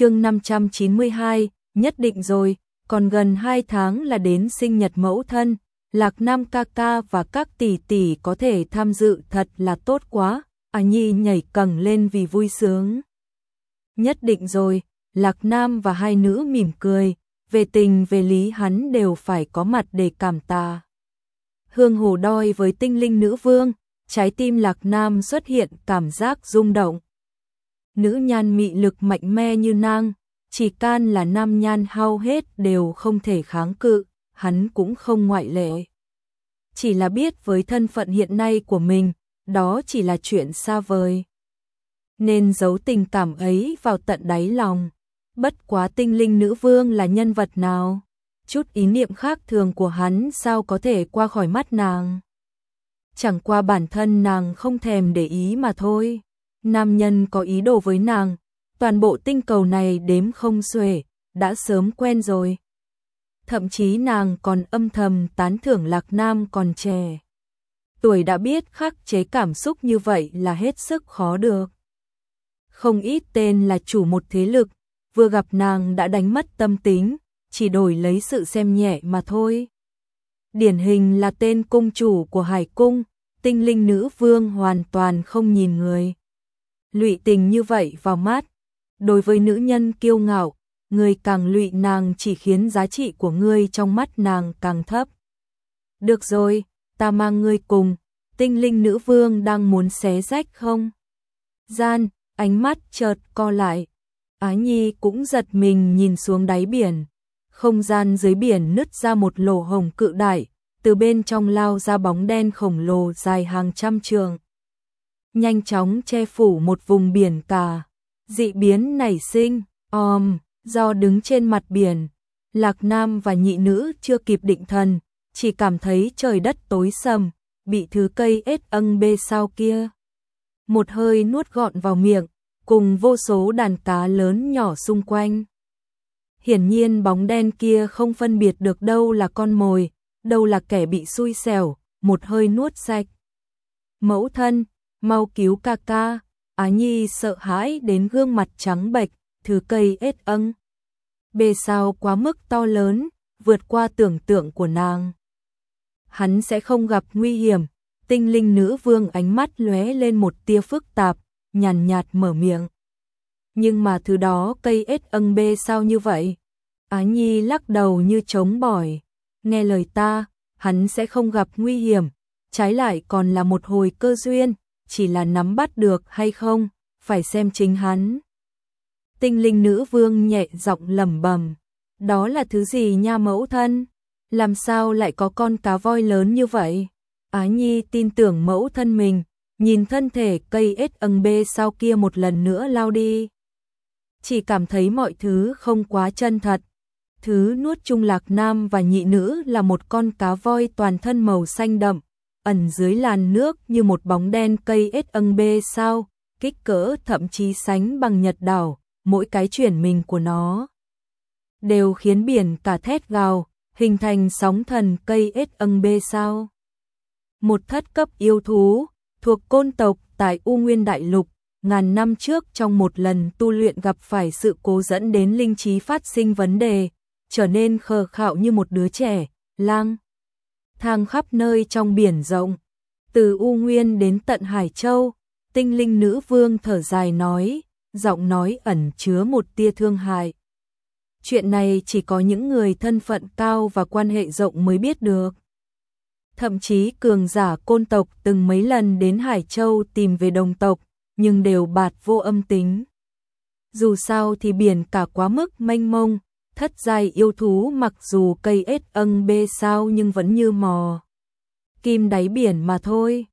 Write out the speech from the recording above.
chương 592, nhất định rồi, còn gần 2 tháng là đến sinh nhật mẫu thân, Lạc Nam ca ca và các tỷ tỷ có thể tham dự thật là tốt quá, à nhi nhảy cẳng lên vì vui sướng. Nhất định rồi, Lạc Nam và hai nữ mỉm cười, về tình về lý hắn đều phải có mặt để cảm tạ. Hương hồ đôi với tinh linh nữ vương, trái tim Lạc Nam xuất hiện cảm giác rung động. Nữ nhan mị lực mạnh mẽ như nang, chỉ can là nam nhan hao hết đều không thể kháng cự, hắn cũng không ngoại lệ. Chỉ là biết với thân phận hiện nay của mình, đó chỉ là chuyện xa vời. Nên giấu tình cảm ấy vào tận đáy lòng. Bất quá tinh linh nữ vương là nhân vật nào? Chút ý niệm khác thường của hắn sao có thể qua khỏi mắt nàng? Chẳng qua bản thân nàng không thèm để ý mà thôi. Nam nhân có ý đồ với nàng, toàn bộ tinh cầu này đếm không xuể, đã sớm quen rồi. Thậm chí nàng còn âm thầm tán thưởng Lạc Nam còn trẻ. Tuổi đã biết khắc chế cảm xúc như vậy là hết sức khó được. Không ít tên là chủ một thế lực, vừa gặp nàng đã đánh mất tâm tính, chỉ đổi lấy sự xem nhẹ mà thôi. Điển hình là tên cung chủ của Hải Cung, tinh linh nữ vương hoàn toàn không nhìn người. Lụy tình như vậy vào mắt, đối với nữ nhân kiêu ngạo, người càng lụy nàng chỉ khiến giá trị của ngươi trong mắt nàng càng thấp. Được rồi, ta mang ngươi cùng, tinh linh nữ vương đang muốn xé rách không? Gian, ánh mắt chợt co lại. Á Nhi cũng giật mình nhìn xuống đáy biển. Không gian dưới biển nứt ra một lỗ hồng cự đại, từ bên trong lao ra bóng đen khổng lồ dài hàng trăm trường. Nhanh chóng che phủ một vùng biển cả. Dị biến nảy sinh, om, do đứng trên mặt biển. Lạc Nam và nhị nữ chưa kịp định thần, chỉ cảm thấy trời đất tối sầm, bị thứ cây ếch âng bê sao kia. Một hơi nuốt gọn vào miệng, cùng vô số đàn cá lớn nhỏ xung quanh. Hiển nhiên bóng đen kia không phân biệt được đâu là con mồi, đâu là kẻ bị xui xẻo, một hơi nuốt sạch. Mẫu thân, mau cứu ca ca, Á Nhi sợ hãi đến gương mặt trắng bệch, thứ cây ết âng. Bề sao quá mức to lớn, vượt qua tưởng tượng của nàng. Hắn sẽ không gặp nguy hiểm, tinh linh nữ vương ánh mắt lóe lên một tia phức tạp, nhàn nhạt mở miệng. Nhưng mà thứ đó cây ết âng bê sao như vậy? Á Nhi lắc đầu như trống bỏi. Nghe lời ta, hắn sẽ không gặp nguy hiểm, trái lại còn là một hồi cơ duyên, chỉ là nắm bắt được hay không, phải xem chính hắn. Tinh linh nữ vương nhẹ giọng lẩm bẩm, đó là thứ gì nha mẫu thân? Làm sao lại có con cá voi lớn như vậy? Á Nhi tin tưởng mẫu thân mình, nhìn thân thể cây ết âng bê sau kia một lần nữa lao đi. Chỉ cảm thấy mọi thứ không quá chân thật. Thứ nuốt chung lạc nam và nhị nữ là một con cá voi toàn thân màu xanh đậm, ẩn dưới làn nước như một bóng đen cây ết âng bê sao, kích cỡ thậm chí sánh bằng nhật đảo, mỗi cái chuyển mình của nó. Đều khiến biển cả thét gào, hình thành sóng thần cây ết âng bê sao. Một thất cấp yêu thú, thuộc côn tộc tại U Nguyên Đại Lục, ngàn năm trước trong một lần tu luyện gặp phải sự cố dẫn đến linh trí phát sinh vấn đề, trở nên khờ khạo như một đứa trẻ, lang thang khắp nơi trong biển rộng. Từ U Nguyên đến tận Hải Châu, tinh linh nữ vương thở dài nói, giọng nói ẩn chứa một tia thương hại. Chuyện này chỉ có những người thân phận cao và quan hệ rộng mới biết được. Thậm chí cường giả côn tộc từng mấy lần đến Hải Châu tìm về đồng tộc, nhưng đều bạt vô âm tính. Dù sao thì biển cả quá mức mênh mông, thất giai yêu thú mặc dù cây ết âng bê sao nhưng vẫn như mò. Kim đáy biển mà thôi.